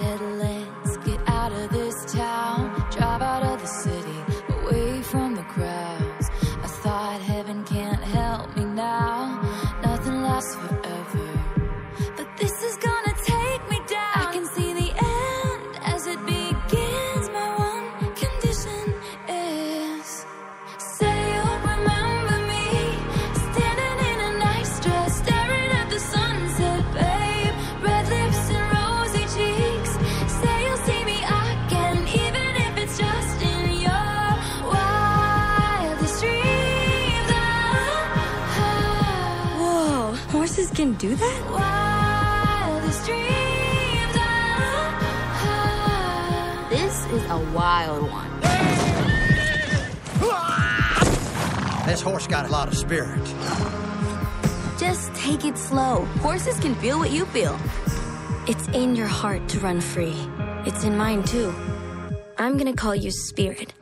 said, let's get out of this town, drive out of the city, away from the crowds. I thought heaven can't help me now, nothing lasts forever. Horses can do that? wildest. This is a wild one. This horse got a lot of spirit. Just take it slow. Horses can feel what you feel. It's in your heart to run free. It's in mine too. I'm gonna call you Spirit.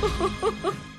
Ho, ho, ho, ho.